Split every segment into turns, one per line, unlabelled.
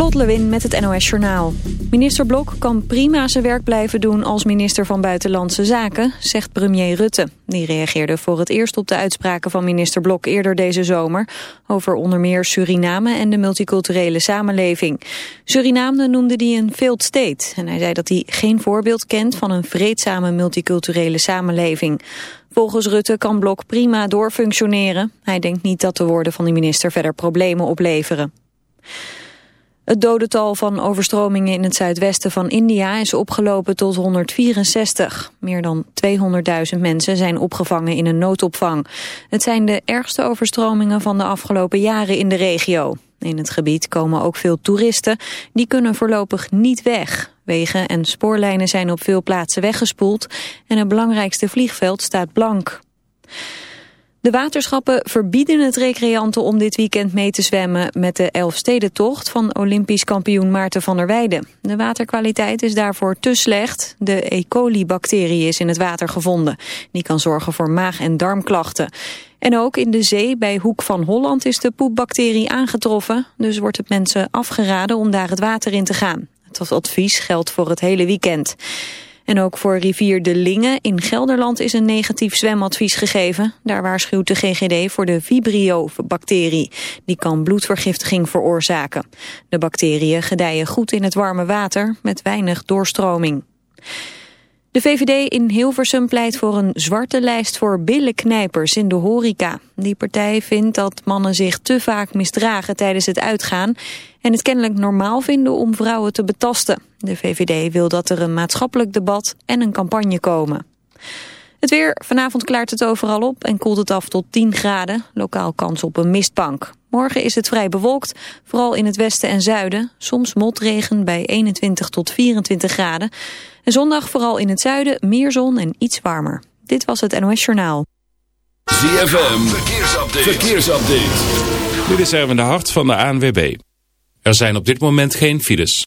Lot Lewin met het NOS Journaal. Minister Blok kan prima zijn werk blijven doen als minister van Buitenlandse Zaken, zegt premier Rutte. Die reageerde voor het eerst op de uitspraken van minister Blok eerder deze zomer over onder meer Suriname en de multiculturele samenleving. Suriname noemde hij een failed state en hij zei dat hij geen voorbeeld kent van een vreedzame multiculturele samenleving. Volgens Rutte kan Blok prima doorfunctioneren. Hij denkt niet dat de woorden van de minister verder problemen opleveren. Het dodental van overstromingen in het zuidwesten van India is opgelopen tot 164. Meer dan 200.000 mensen zijn opgevangen in een noodopvang. Het zijn de ergste overstromingen van de afgelopen jaren in de regio. In het gebied komen ook veel toeristen. Die kunnen voorlopig niet weg. Wegen en spoorlijnen zijn op veel plaatsen weggespoeld en het belangrijkste vliegveld staat blank. De waterschappen verbieden het recreanten om dit weekend mee te zwemmen met de Elfstedentocht van Olympisch kampioen Maarten van der Weijden. De waterkwaliteit is daarvoor te slecht. De E. coli-bacterie is in het water gevonden. Die kan zorgen voor maag- en darmklachten. En ook in de zee bij Hoek van Holland is de poepbacterie aangetroffen. Dus wordt het mensen afgeraden om daar het water in te gaan. Het advies geldt voor het hele weekend. En ook voor rivier De Linge in Gelderland is een negatief zwemadvies gegeven. Daar waarschuwt de GGD voor de Vibrio-bacterie. Die kan bloedvergiftiging veroorzaken. De bacteriën gedijen goed in het warme water met weinig doorstroming. De VVD in Hilversum pleit voor een zwarte lijst voor billenknijpers in de horeca. Die partij vindt dat mannen zich te vaak misdragen tijdens het uitgaan... en het kennelijk normaal vinden om vrouwen te betasten. De VVD wil dat er een maatschappelijk debat en een campagne komen. Het weer, vanavond klaart het overal op en koelt het af tot 10 graden. Lokaal kans op een mistbank. Morgen is het vrij bewolkt, vooral in het westen en zuiden. Soms motregen bij 21 tot 24 graden. En zondag vooral in het zuiden meer zon en iets warmer. Dit was het NOS Journaal.
ZFM, verkeersupdate. verkeersupdate.
Dit is Erwin de Hart van de ANWB. Er zijn op dit moment geen files.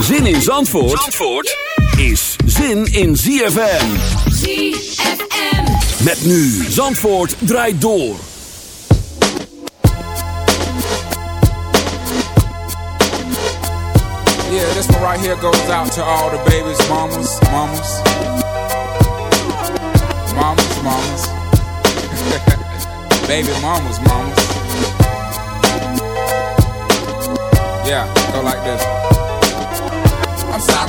Zin in Zandvoort, Zandvoort is zin in ZFM.
ZFM.
Met nu Zandvoort draait door.
Yeah, this one right here goes out to all the babies, mamas, mamas. Mamas, mamas. Baby mamas, mamas.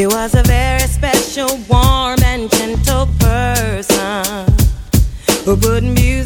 He was a very special, warm, and gentle person who put music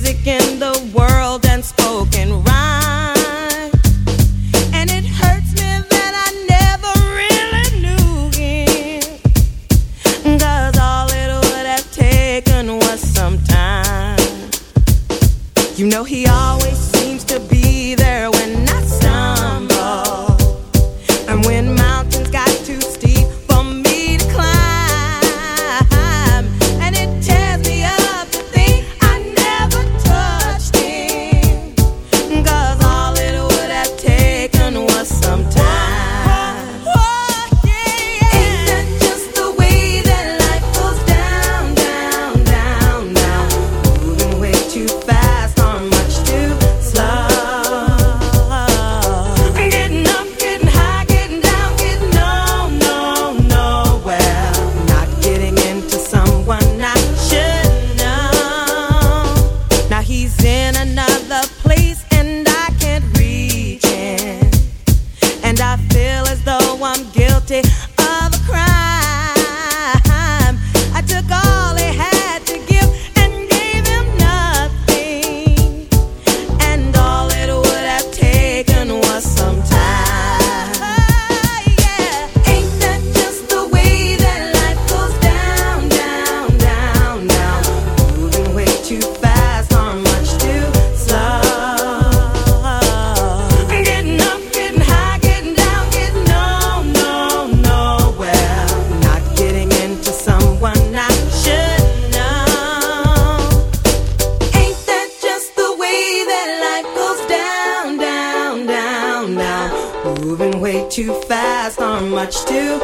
much too.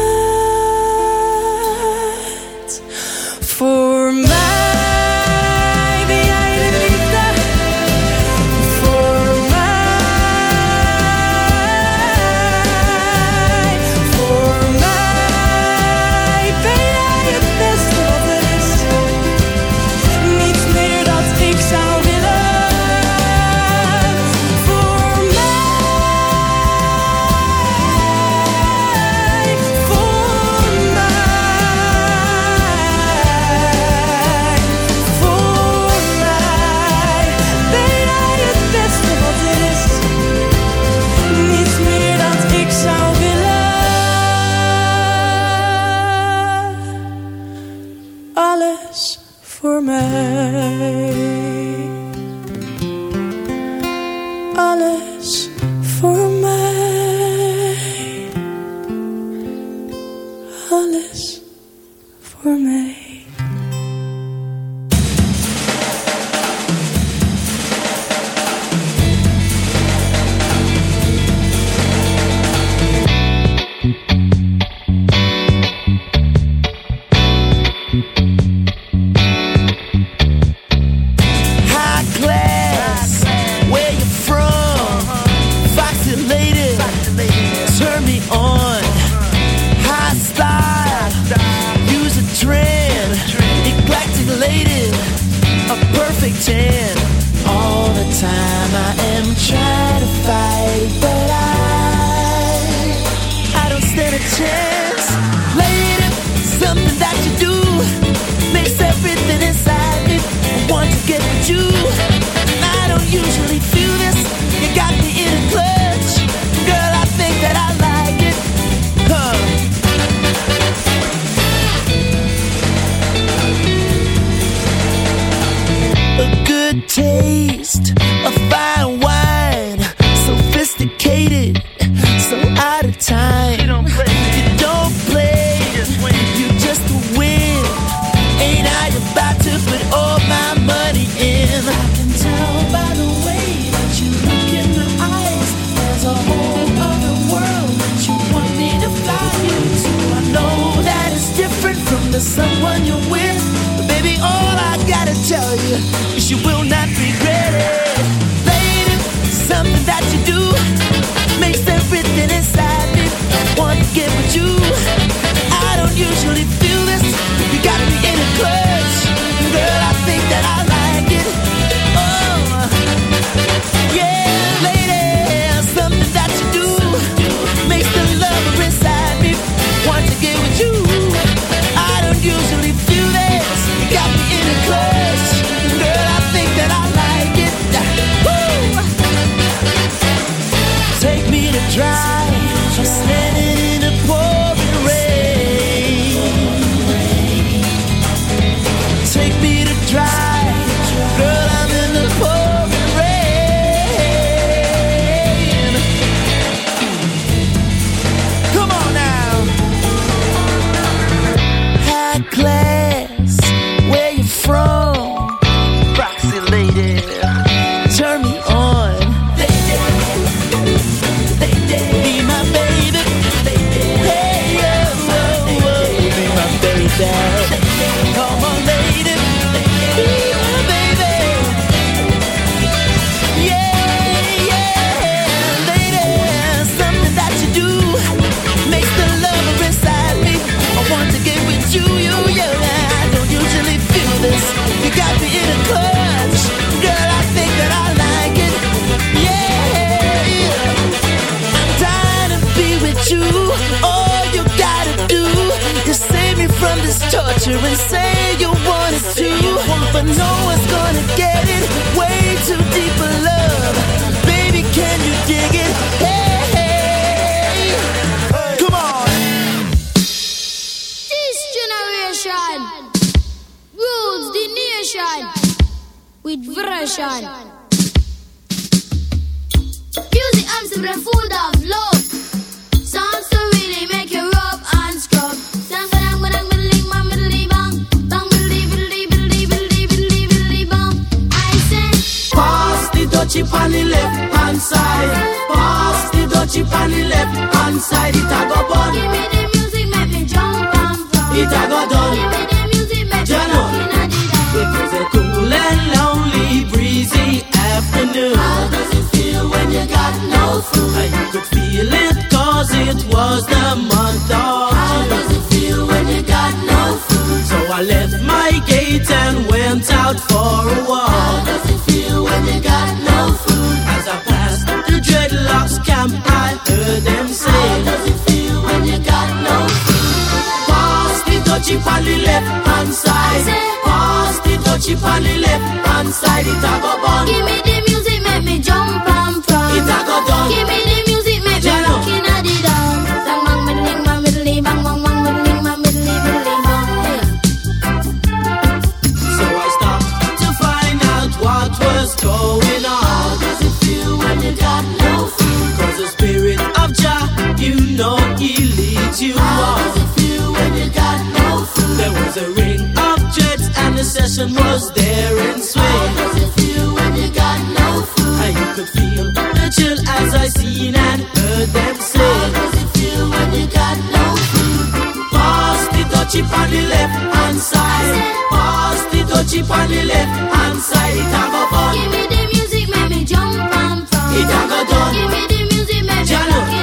you How are. Does it feel when you got no food? There was a ring of jets and the session was there in swing. How does it feel when you got no food? I could feel the chill as I seen and heard them say. How does it feel when you got no food? Pass the dutchie on the left hand side. Pass the dutchie on the left hand side. It have a fun.
Give me the music, make me jump and fun.
It
have a done.
Give me the music, make me jump.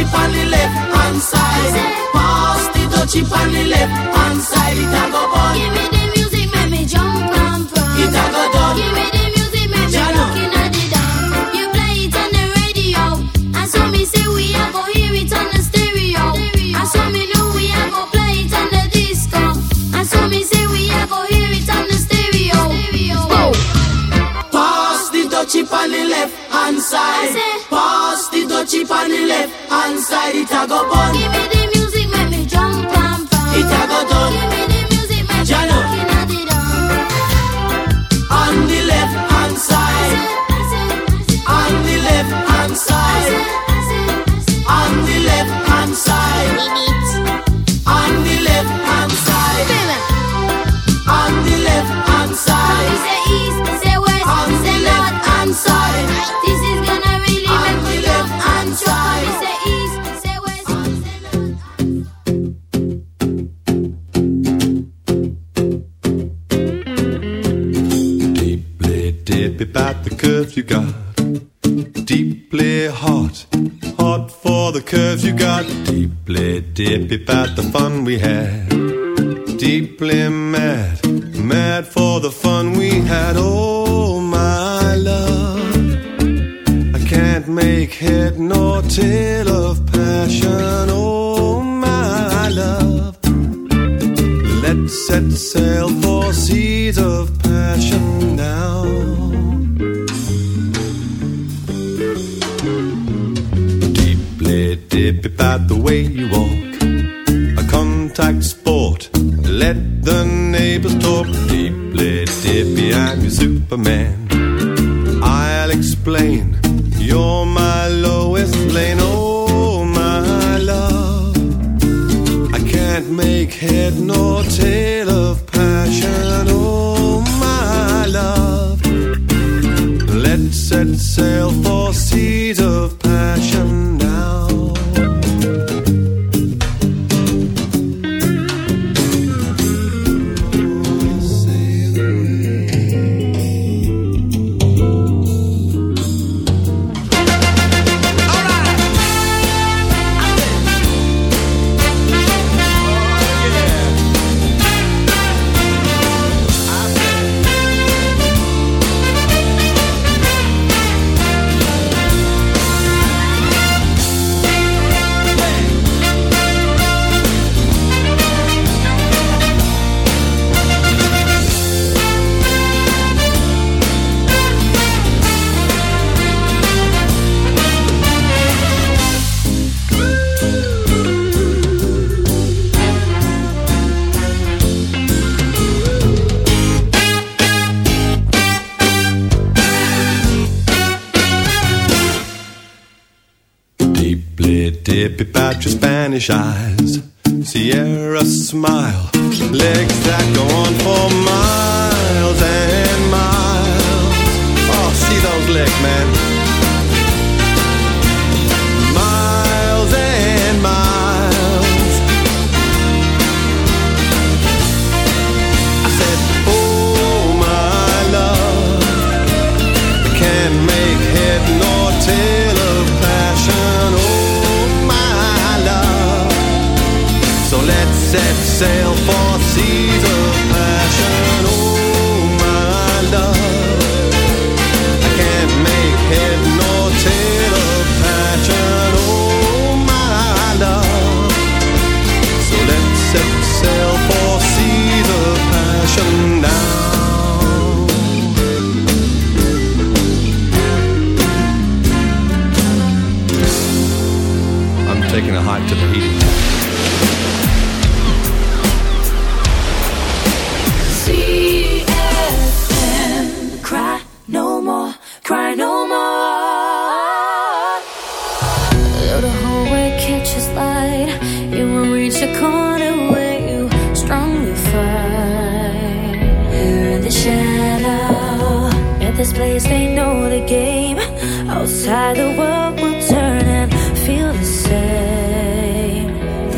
chip on the
left hand side. Pass the dutchie on the left hand side. It a go bun. a go
bun. you got. Deeply hot, hot for the curves you got. Deeply dippy about the fun we had. eyes, Sierra smile.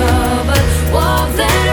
suffer, but walk that.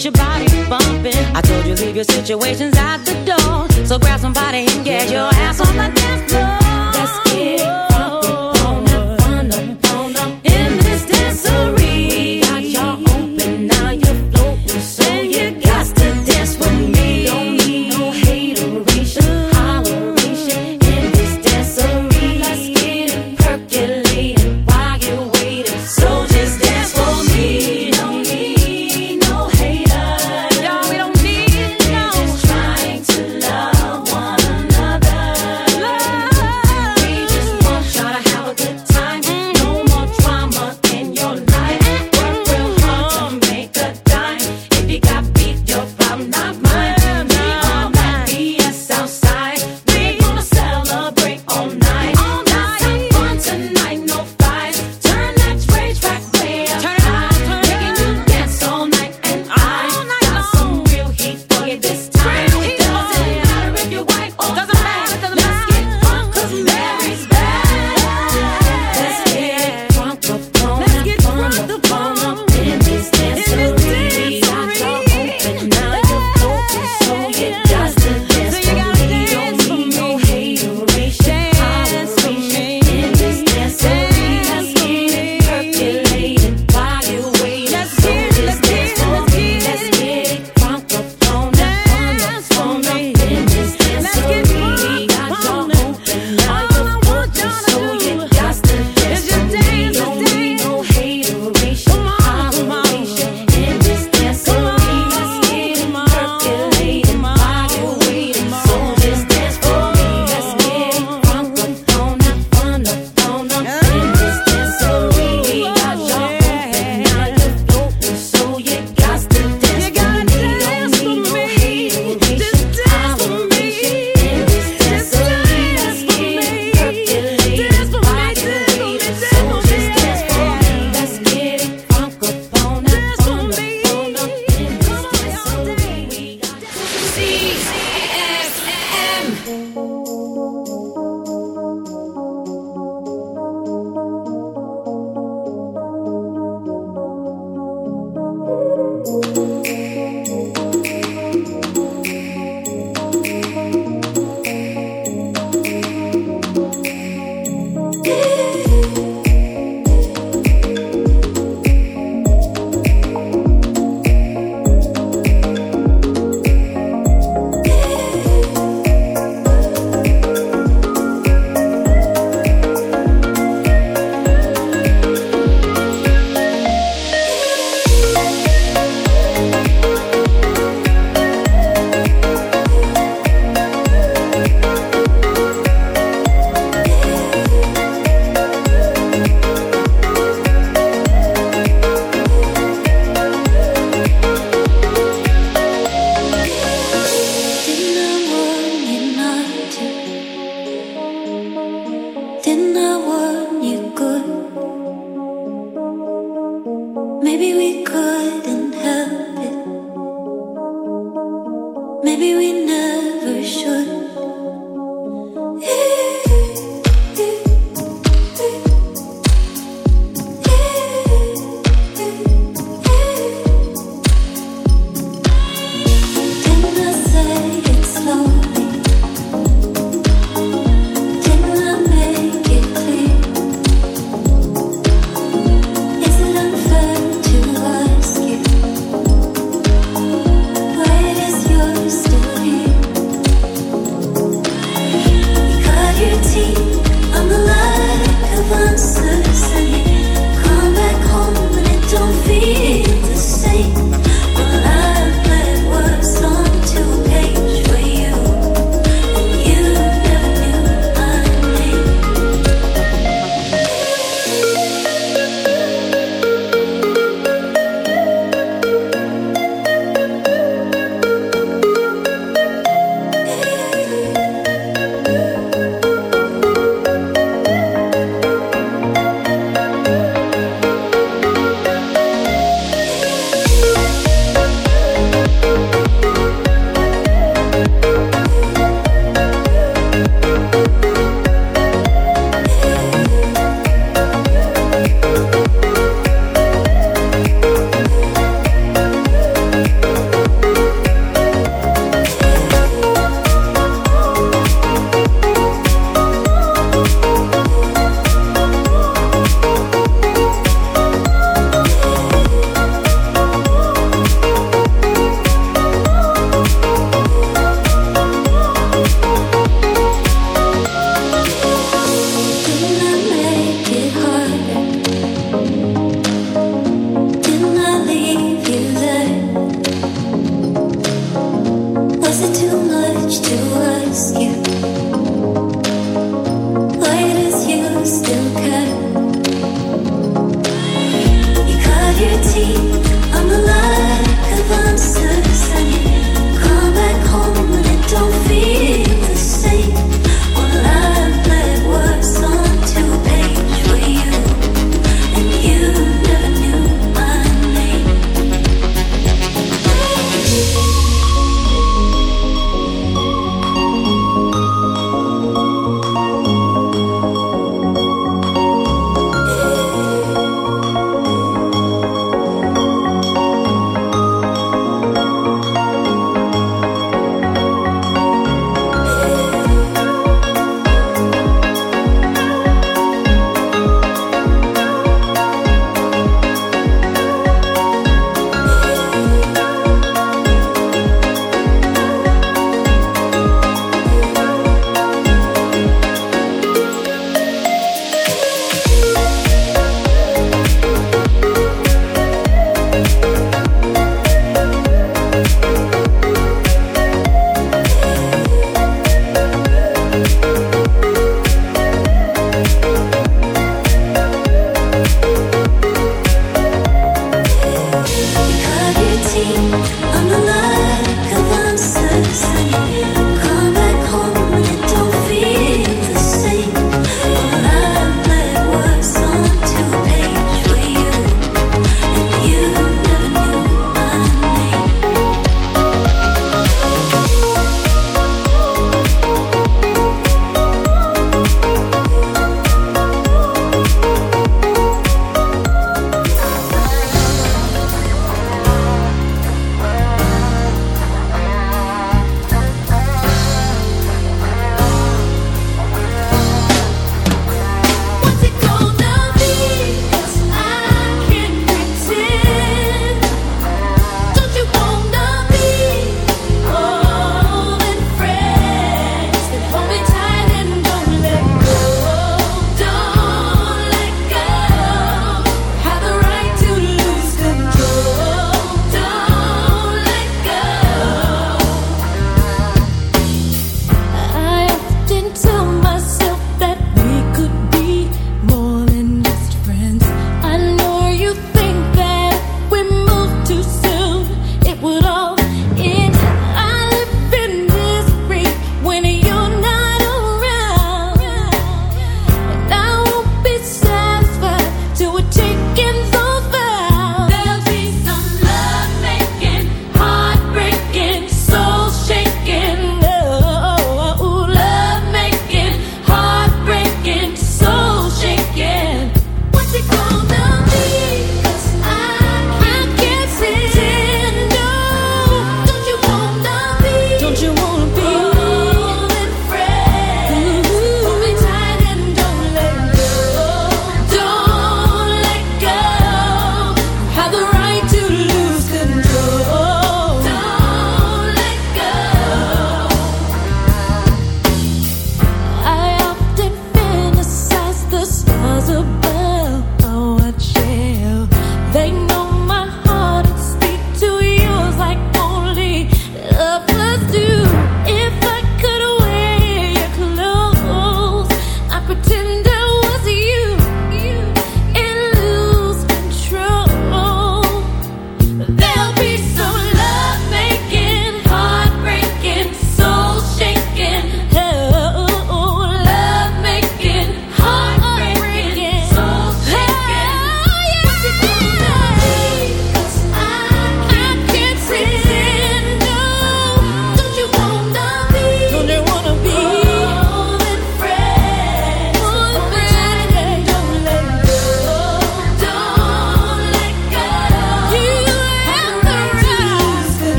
get
your body bumping. I told you leave your situations at the door. So grab somebody and get your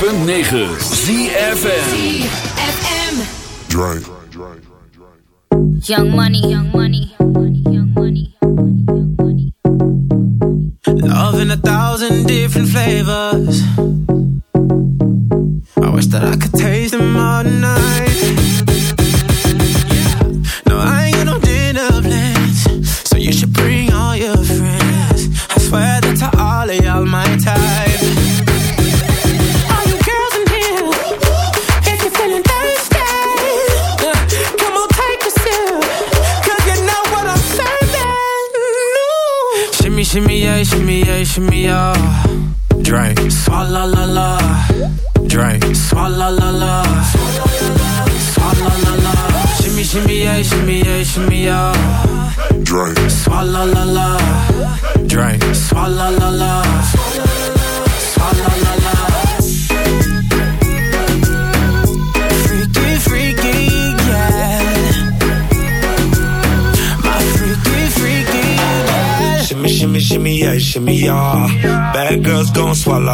106.9
ZFN
Young money, young money, young money.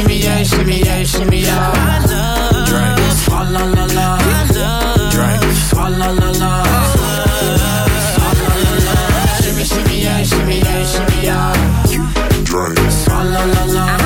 shimmy yeah, shimmy yeah, shimmy yeah. My love, drink, fa la la la. My love, drink, fa la la la. Shimmy, shimmy, yeah, shimmy, yeah, shimmy, yeah.
Drink.
Fa la la la.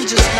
I'm just